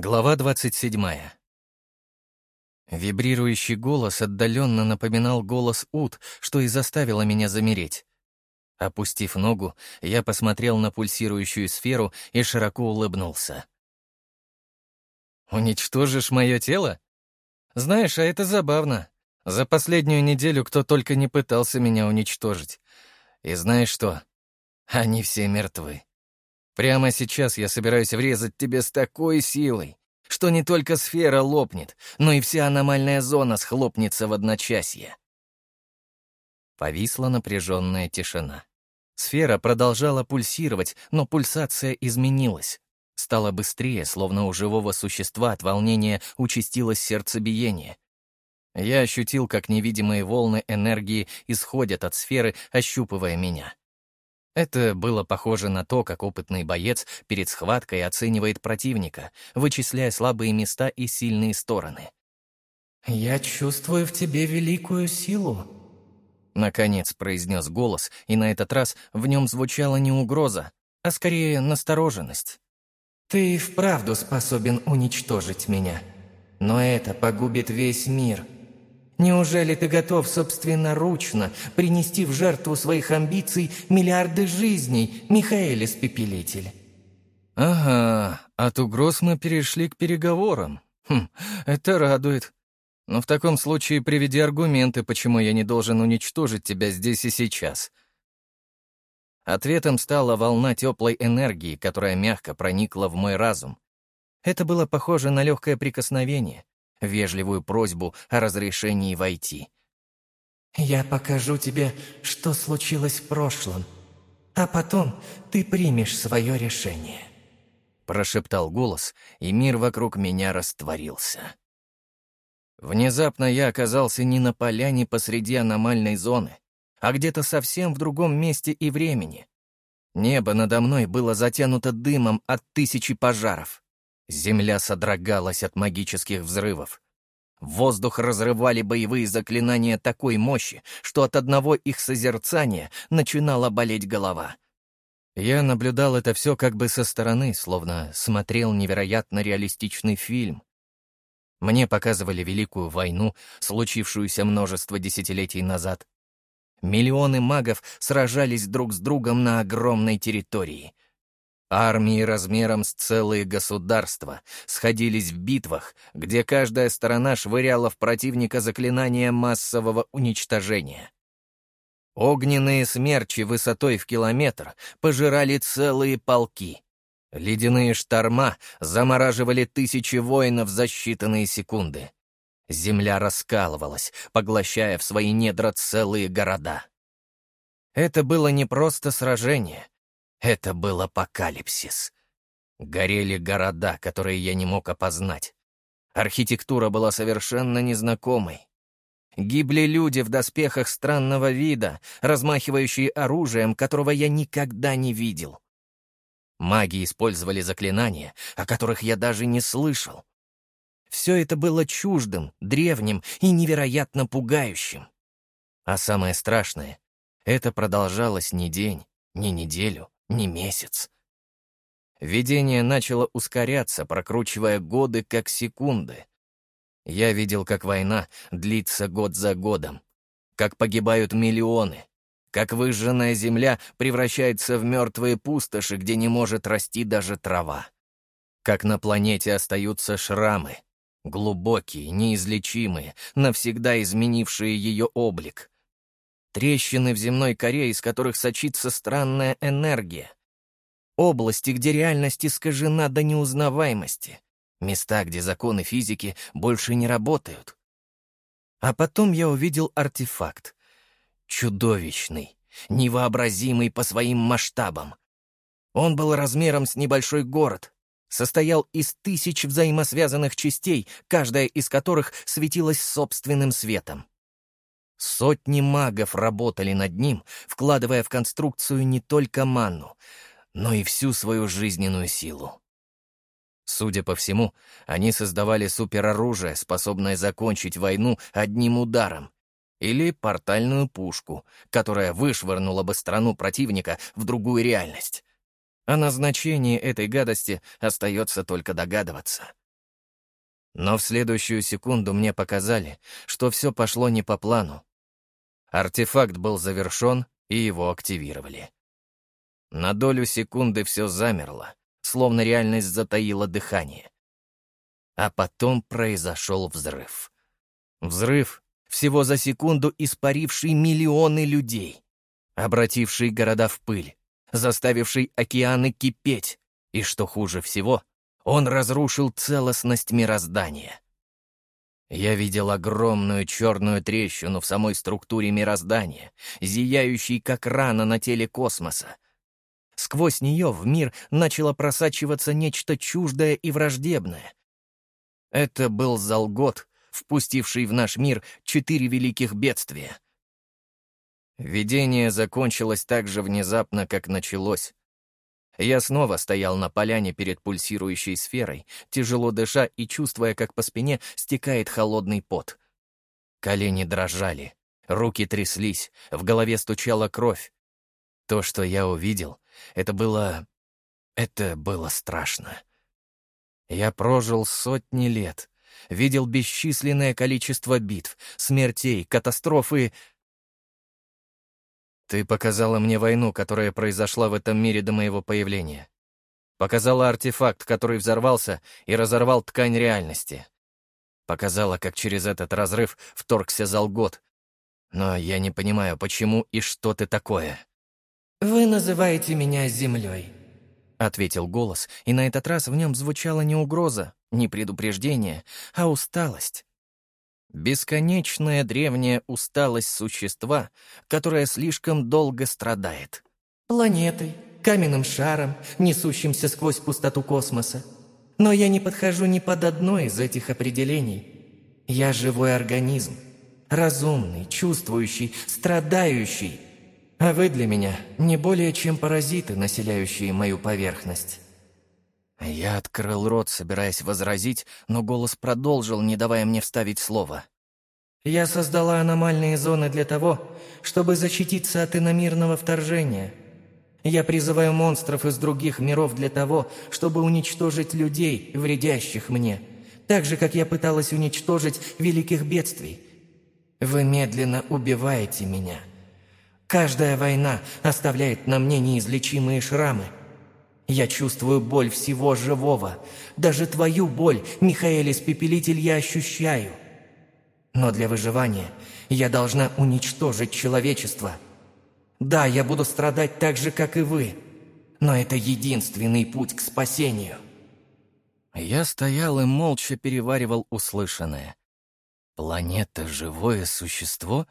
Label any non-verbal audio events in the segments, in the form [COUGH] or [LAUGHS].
Глава 27. Вибрирующий голос отдаленно напоминал голос Ут, что и заставило меня замереть. Опустив ногу, я посмотрел на пульсирующую сферу и широко улыбнулся. «Уничтожишь мое тело? Знаешь, а это забавно. За последнюю неделю кто только не пытался меня уничтожить. И знаешь что? Они все мертвы. Прямо сейчас я собираюсь врезать тебе с такой силой, что не только сфера лопнет, но и вся аномальная зона схлопнется в одночасье. Повисла напряженная тишина. Сфера продолжала пульсировать, но пульсация изменилась. Стало быстрее, словно у живого существа от волнения участилось сердцебиение. Я ощутил, как невидимые волны энергии исходят от сферы, ощупывая меня. Это было похоже на то, как опытный боец перед схваткой оценивает противника, вычисляя слабые места и сильные стороны. «Я чувствую в тебе великую силу», — наконец произнес голос, и на этот раз в нем звучала не угроза, а скорее настороженность. «Ты вправду способен уничтожить меня, но это погубит весь мир». Неужели ты готов собственноручно принести в жертву своих амбиций миллиарды жизней, Михаил Испепелитель?» «Ага, от угроз мы перешли к переговорам. Хм, это радует. Но в таком случае приведи аргументы, почему я не должен уничтожить тебя здесь и сейчас». Ответом стала волна теплой энергии, которая мягко проникла в мой разум. Это было похоже на легкое прикосновение, вежливую просьбу о разрешении войти. «Я покажу тебе, что случилось в прошлом, а потом ты примешь свое решение», — прошептал голос, и мир вокруг меня растворился. Внезапно я оказался не на поляне посреди аномальной зоны, а где-то совсем в другом месте и времени. Небо надо мной было затянуто дымом от тысячи пожаров. Земля содрогалась от магических взрывов. Воздух разрывали боевые заклинания такой мощи, что от одного их созерцания начинала болеть голова. Я наблюдал это все как бы со стороны, словно смотрел невероятно реалистичный фильм. Мне показывали Великую войну, случившуюся множество десятилетий назад. Миллионы магов сражались друг с другом на огромной территории — Армии размером с целые государства сходились в битвах, где каждая сторона швыряла в противника заклинания массового уничтожения. Огненные смерчи высотой в километр пожирали целые полки. Ледяные шторма замораживали тысячи воинов за считанные секунды. Земля раскалывалась, поглощая в свои недра целые города. Это было не просто сражение — это был апокалипсис. Горели города, которые я не мог опознать. Архитектура была совершенно незнакомой. Гибли люди в доспехах странного вида, размахивающие оружием, которого я никогда не видел. Маги использовали заклинания, о которых я даже не слышал. Все это было чуждым, древним и невероятно пугающим. А самое страшное — это продолжалось не день, не неделю, не месяц. Видение начало ускоряться, прокручивая годы как секунды. Я видел, как война длится год за годом, как погибают миллионы, как выжженная земля превращается в мертвые пустоши, где не может расти даже трава, как на планете остаются шрамы, глубокие, неизлечимые, навсегда изменившие ее облик — Трещины в земной коре, из которых сочится странная энергия. Области, где реальность искажена до неузнаваемости. Места, где законы физики больше не работают. А потом я увидел артефакт. Чудовищный, невообразимый по своим масштабам. Он был размером с небольшой город, состоял из тысяч взаимосвязанных частей, каждая из которых светилась собственным светом. Сотни магов работали над ним, вкладывая в конструкцию не только манну, но и всю свою жизненную силу. Судя по всему, они создавали супероружие, способное закончить войну одним ударом, или портальную пушку, которая вышвырнула бы страну противника в другую реальность. О назначении этой гадости остается только догадываться. Но в следующую секунду мне показали, что все пошло не по плану. Артефакт был завершен, и его активировали. На долю секунды все замерло, словно реальность затаила дыхание. А потом произошел взрыв. Взрыв, всего за секунду испаривший миллионы людей, обративший города в пыль, заставивший океаны кипеть, и, что хуже всего, он разрушил целостность мироздания. Я видел огромную черную трещину в самой структуре мироздания, зияющей как рана на теле космоса. Сквозь нее в мир начало просачиваться нечто чуждое и враждебное. Это был Залгот, впустивший в наш мир четыре великих бедствия. Видение закончилось так же внезапно, как началось. Я снова стоял на поляне перед пульсирующей сферой, тяжело дыша и чувствуя, как по спине стекает холодный пот. Колени дрожали, руки тряслись, в голове стучала кровь. То, что я увидел, это было... это было страшно. Я прожил сотни лет, видел бесчисленное количество битв, смертей, катастрофы ты показала мне войну, которая произошла в этом мире до моего появления. Показала артефакт, который взорвался и разорвал ткань реальности. Показала, как через этот разрыв вторгся Залгот. Но я не понимаю, почему и что ты такое. «Вы называете меня землей», — ответил голос, и на этот раз в нем звучала не угроза, не предупреждение, а усталость. Бесконечная древняя усталость существа, которое слишком долго страдает. Планетой, каменным шаром, несущимся сквозь пустоту космоса. Но я не подхожу ни под одно из этих определений. Я живой организм, разумный, чувствующий, страдающий. А вы для меня не более чем паразиты, населяющие мою поверхность. Я открыл рот, собираясь возразить, но голос продолжил, не давая мне вставить слово. «Я создала аномальные зоны для того, чтобы защититься от иномирного вторжения. Я призываю монстров из других миров для того, чтобы уничтожить людей, вредящих мне, так же, как я пыталась уничтожить великих бедствий. Вы медленно убиваете меня. Каждая война оставляет на мне неизлечимые шрамы». Я чувствую боль всего живого. Даже твою боль, Михаэль Испепелитель, я ощущаю. Но для выживания я должна уничтожить человечество. Да, я буду страдать так же, как и вы. Но это единственный путь к спасению. Я стоял и молча переваривал услышанное. Планета — живое существо?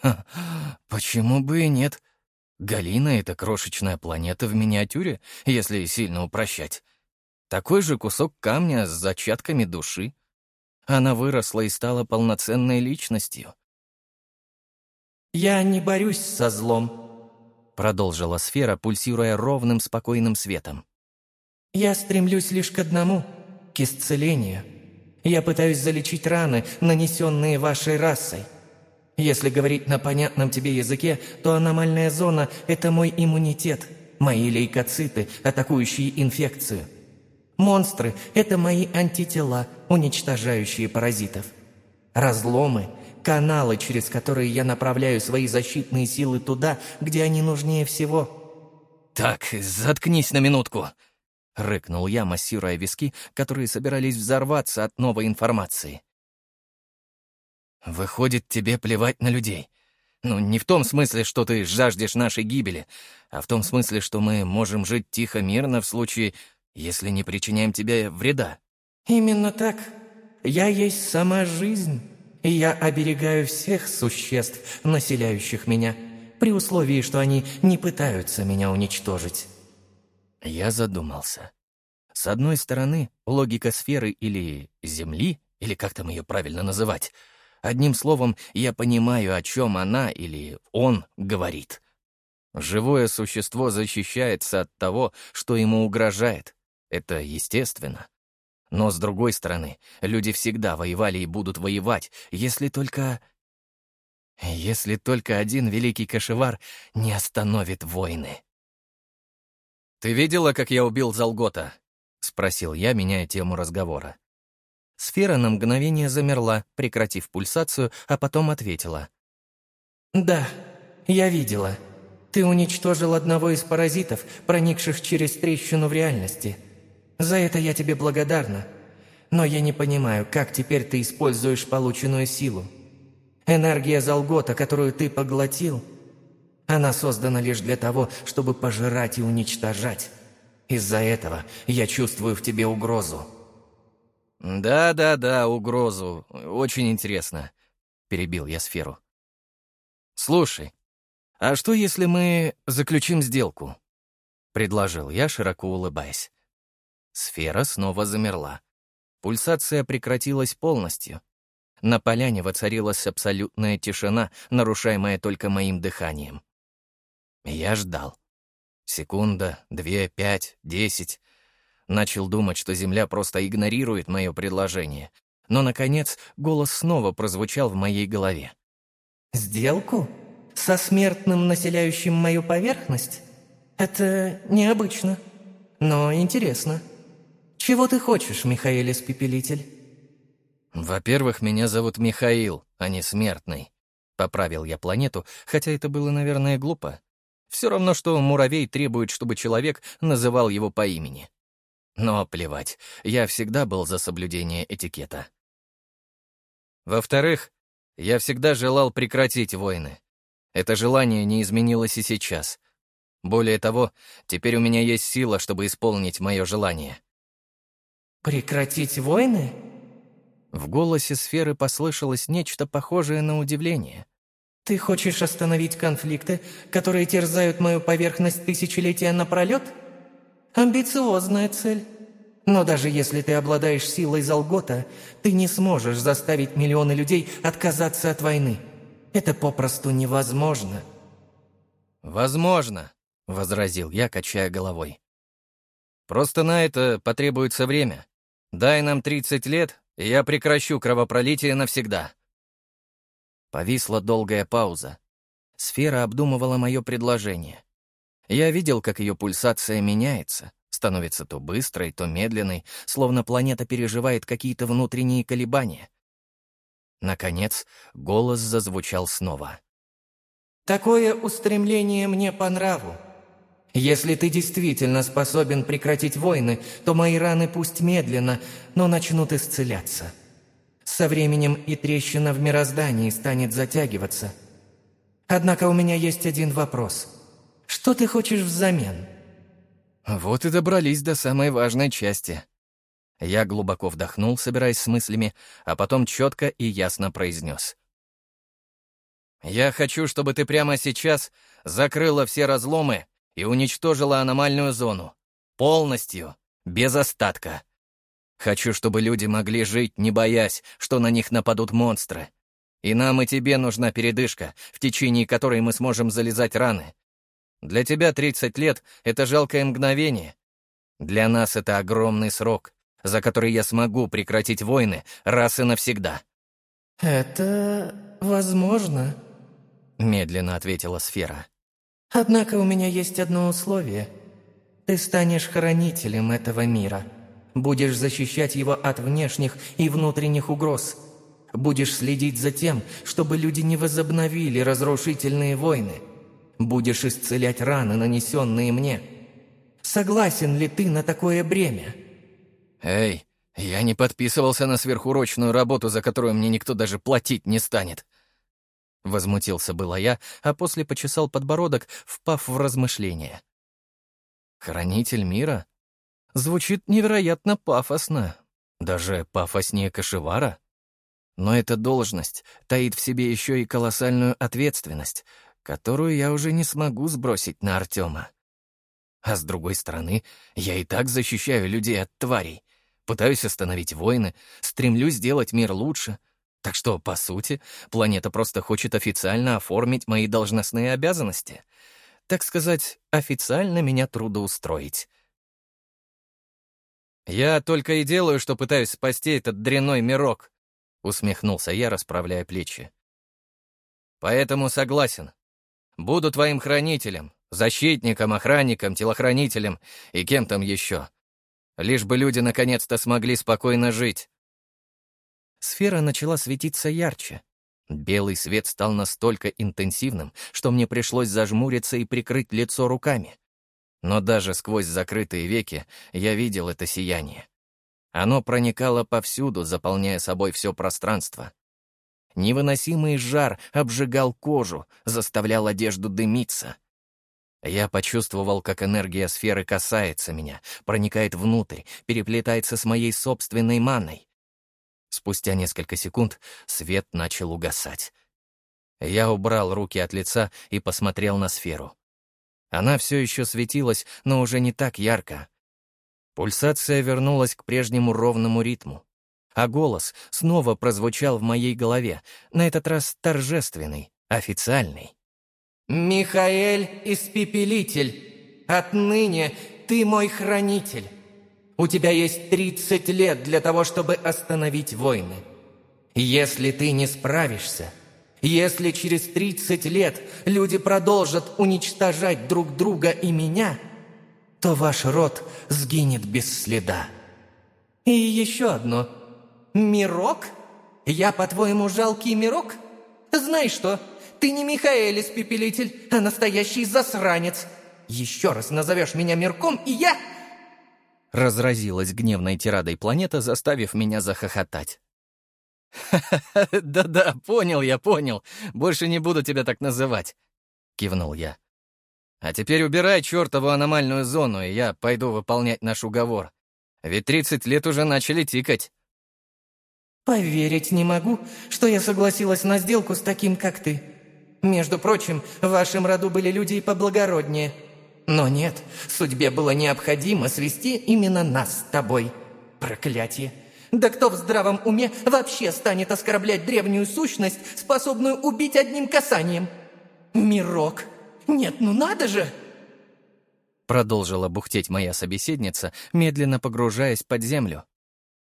Ха, почему бы и нет? Галина — это крошечная планета в миниатюре, если сильно упрощать. Такой же кусок камня с зачатками души. Она выросла и стала полноценной личностью. «Я не борюсь со злом», — продолжила сфера, пульсируя ровным спокойным светом. «Я стремлюсь лишь к одному — к исцелению. Я пытаюсь залечить раны, нанесенные вашей расой. Если говорить на понятном тебе языке, то аномальная зона – это мой иммунитет, мои лейкоциты, атакующие инфекцию. Монстры – это мои антитела, уничтожающие паразитов. Разломы – каналы, через которые я направляю свои защитные силы туда, где они нужнее всего. «Так, заткнись на минутку!» — рыкнул я, массируя виски, которые собирались взорваться от новой информации. Выходит, тебе плевать на людей. Ну, не в том смысле, что ты жаждешь нашей гибели, а в том смысле, что мы можем жить тихо, мирно в случае, если не причиняем тебе вреда. Именно так. Я есть сама жизнь, и я оберегаю всех существ, населяющих меня, при условии, что они не пытаются меня уничтожить. Я задумался. С одной стороны, логика сферы или Земли, или как там ее правильно называть — Одним словом, я понимаю, о чем она или он говорит. Живое существо защищается от того, что ему угрожает. Это естественно. Но, с другой стороны, люди всегда воевали и будут воевать, если только... Если только один великий кошевар не остановит войны. «Ты видела, как я убил Залгота?» — спросил я, меняя тему разговора. Сфера на мгновение замерла, прекратив пульсацию, а потом ответила. «Да, я видела. Ты уничтожил одного из паразитов, проникших через трещину в реальности. За это я тебе благодарна. Но я не понимаю, как теперь ты используешь полученную силу. Энергия Залгота, которую ты поглотил, она создана лишь для того, чтобы пожирать и уничтожать. Из-за этого я чувствую в тебе угрозу». «Да-да-да, угрозу. Очень интересно», — перебил я сферу. «Слушай, а что, если мы заключим сделку?» — предложил я, широко улыбаясь. Сфера снова замерла. Пульсация прекратилась полностью. На поляне воцарилась абсолютная тишина, нарушаемая только моим дыханием. Я ждал. Секунда, две, пять, десять. Начал думать, что Земля просто игнорирует мое предложение. Но, наконец, голос снова прозвучал в моей голове. «Сделку? Со смертным, населяющим мою поверхность? Это необычно, но интересно. Чего ты хочешь, Михаил Испепелитель?» «Во-первых, меня зовут Михаил, а не Смертный». Поправил я планету, хотя это было, наверное, глупо. Все равно, что муравей требует, чтобы человек называл его по имени. Но плевать, я всегда был за соблюдение этикета. Во-вторых, я всегда желал прекратить войны. Это желание не изменилось и сейчас. Более того, теперь у меня есть сила, чтобы исполнить мое желание. «Прекратить войны?» В голосе сферы послышалось нечто похожее на удивление. «Ты хочешь остановить конфликты, которые терзают мою поверхность тысячелетия напролет? Амбициозная цель. Но даже если ты обладаешь силой Залгота, ты не сможешь заставить миллионы людей отказаться от войны. Это попросту невозможно». «Возможно», — возразил я, качая головой. «Просто на это потребуется время. Дай нам 30 лет, и я прекращу кровопролитие навсегда». Повисла долгая пауза. Сфера обдумывала мое предложение. Я видел, как ее пульсация меняется, становится то быстрой, то медленной, словно планета переживает какие-то внутренние колебания. Наконец, голос зазвучал снова. «Такое устремление мне по нраву. Если ты действительно способен прекратить войны, то мои раны пусть медленно, но начнут исцеляться. Со временем и трещина в мироздании станет затягиваться. Однако у меня есть один вопрос. Что ты хочешь взамен?» Вот и добрались до самой важной части. Я глубоко вдохнул, собираясь с мыслями, а потом четко и ясно произнес. «Я хочу, чтобы ты прямо сейчас закрыла все разломы и уничтожила аномальную зону. Полностью, без остатка. Хочу, чтобы люди могли жить, не боясь, что на них нападут монстры. И нам и тебе нужна передышка, в течение которой мы сможем залезать раны, для тебя 30 лет — это жалкое мгновение. Для нас это огромный срок, за который я смогу прекратить войны раз и навсегда». «Это возможно», — медленно ответила сфера. «Однако у меня есть одно условие. Ты станешь хранителем этого мира. Будешь защищать его от внешних и внутренних угроз. Будешь следить за тем, чтобы люди не возобновили разрушительные войны. Будешь исцелять раны, нанесенные мне. Согласен ли ты на такое бремя?» «Эй, я не подписывался на сверхурочную работу, за которую мне никто даже платить не станет». Возмутился было я, а после почесал подбородок, впав в размышления. «Хранитель мира?» Звучит невероятно пафосно. Даже пафоснее Кашевара. Но эта должность таит в себе еще и колоссальную ответственность, которую я уже не смогу сбросить на Артема. А с другой стороны, я и так защищаю людей от тварей, пытаюсь остановить войны, стремлюсь сделать мир лучше. Так что, по сути, планета просто хочет официально оформить мои должностные обязанности. Так сказать, официально меня трудоустроить. «Я только и делаю, что пытаюсь спасти этот дряной мирок», — усмехнулся я, расправляя плечи. «Поэтому согласен. Буду твоим хранителем, защитником, охранником, телохранителем и кем там еще. Лишь бы люди наконец-то смогли спокойно жить. Сфера начала светиться ярче. Белый свет стал настолько интенсивным, что мне пришлось зажмуриться и прикрыть лицо руками. Но даже сквозь закрытые веки я видел это сияние. Оно проникало повсюду, заполняя собой все пространство. Невыносимый жар обжигал кожу, заставлял одежду дымиться. Я почувствовал, как энергия сферы касается меня, проникает внутрь, переплетается с моей собственной маной. Спустя несколько секунд свет начал угасать. Я убрал руки от лица и посмотрел на сферу. Она все еще светилась, но уже не так ярко. Пульсация вернулась к прежнему ровному ритму. А голос снова прозвучал в моей голове, на этот раз торжественный, официальный. «Михаэль Испепелитель, отныне ты мой хранитель. У тебя есть 30 лет для того, чтобы остановить войны. Если ты не справишься, если через 30 лет люди продолжат уничтожать друг друга и меня, то ваш род сгинет без следа. И еще одно. Мирок? Я, по-твоему, жалкий мирок? Знаешь что, ты не Михаэль Испепелитель, а настоящий засранец. Еще раз назовешь меня Мирком, и я... Разразилась гневной тирадой планета, заставив меня захохотать. [LAUGHS] «Да-да, понял я, понял. Больше не буду тебя так называть», — кивнул я. «А теперь убирай чертову аномальную зону, и я пойду выполнять наш уговор. Ведь тридцать лет уже начали тикать». «Поверить не могу, что я согласилась на сделку с таким, как ты. Между прочим, в вашем роду были люди и поблагороднее. Но нет, судьбе было необходимо свести именно нас с тобой. Проклятие!» Да кто в здравом уме вообще станет оскорблять древнюю сущность, способную убить одним касанием? Мирок. Нет, ну надо же! Продолжила бухтеть моя собеседница, медленно погружаясь под землю.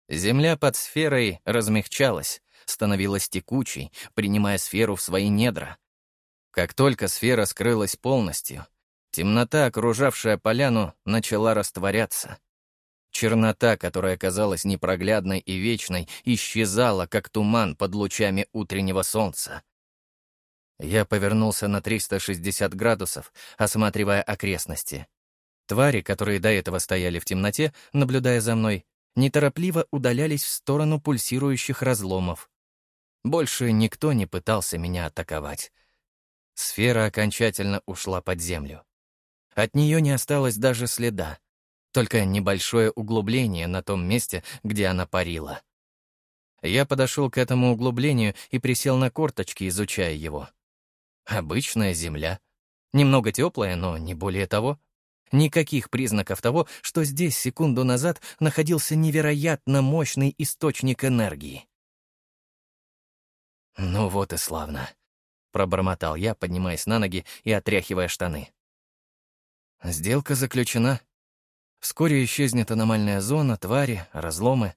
Земля под сферой размягчалась, становилась текучей, принимая сферу в свои недра. Как только сфера скрылась полностью, темнота, окружавшая поляну, начала растворяться. Чернота, которая казалась непроглядной и вечной, исчезала, как туман под лучами утреннего солнца. Я повернулся на 360 градусов, осматривая окрестности. Твари, которые до этого стояли в темноте, наблюдая за мной, неторопливо удалялись в сторону пульсирующих разломов. Больше никто не пытался меня атаковать. Сфера окончательно ушла под землю. От нее не осталось даже следа только небольшое углубление на том месте, где она парила. Я подошел к этому углублению и присел на корточки, изучая его. Обычная земля. Немного теплая, но не более того. Никаких признаков того, что здесь секунду назад находился невероятно мощный источник энергии. «Ну вот и славно», — пробормотал я, поднимаясь на ноги и отряхивая штаны. «Сделка заключена. Вскоре исчезнет аномальная зона, твари, разломы,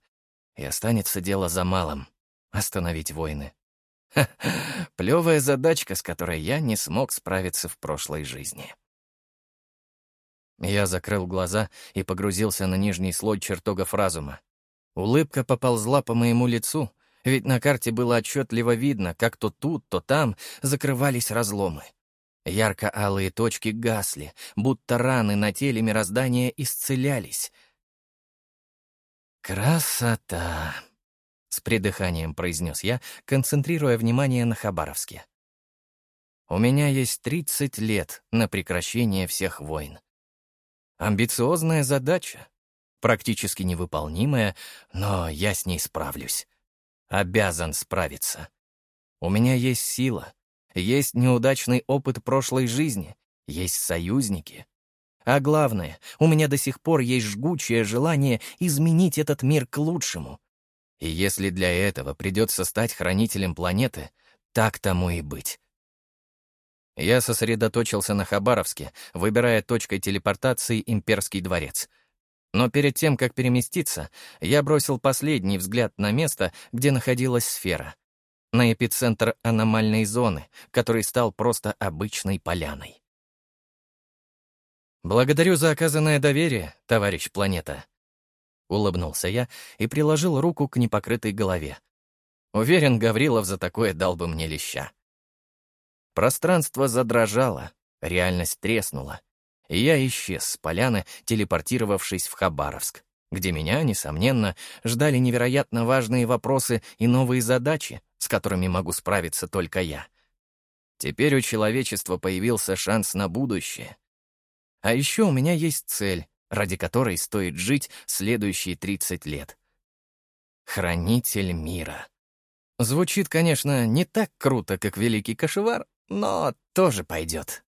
и останется дело за малым — остановить войны. Ха, плевая задачка, с которой я не смог справиться в прошлой жизни. Я закрыл глаза и погрузился на нижний слой чертогов разума. Улыбка поползла по моему лицу, ведь на карте было отчетливо видно, как то тут, то там закрывались разломы. Ярко-алые точки гасли, будто раны на теле мироздания исцелялись. «Красота!» — с придыханием произнес я, концентрируя внимание на Хабаровске. «У меня есть 30 лет на прекращение всех войн. Амбициозная задача, практически невыполнимая, но я с ней справлюсь. Обязан справиться. У меня есть сила, есть неудачный опыт прошлой жизни, есть союзники. А главное, у меня до сих пор есть жгучее желание изменить этот мир к лучшему. И если для этого придется стать хранителем планеты, так тому и быть. Я сосредоточился на Хабаровске, выбирая точкой телепортации имперский дворец. Но перед тем, как переместиться, я бросил последний взгляд на место, где находилась сфера — на эпицентр аномальной зоны, который стал просто обычной поляной. «Благодарю за оказанное доверие, товарищ планета», — улыбнулся я и приложил руку к непокрытой голове. Уверен, Гаврилов за такое дал бы мне леща. Пространство задрожало, реальность треснула, и я исчез с поляны, телепортировавшись в Хабаровск, где меня, несомненно, ждали невероятно важные вопросы и новые задачи, с которыми могу справиться только я. Теперь у человечества появился шанс на будущее. А еще у меня есть цель, ради которой стоит жить следующие 30 лет. Хранитель мира. Звучит, конечно, не так круто, как Великий Кашевар, но тоже пойдет.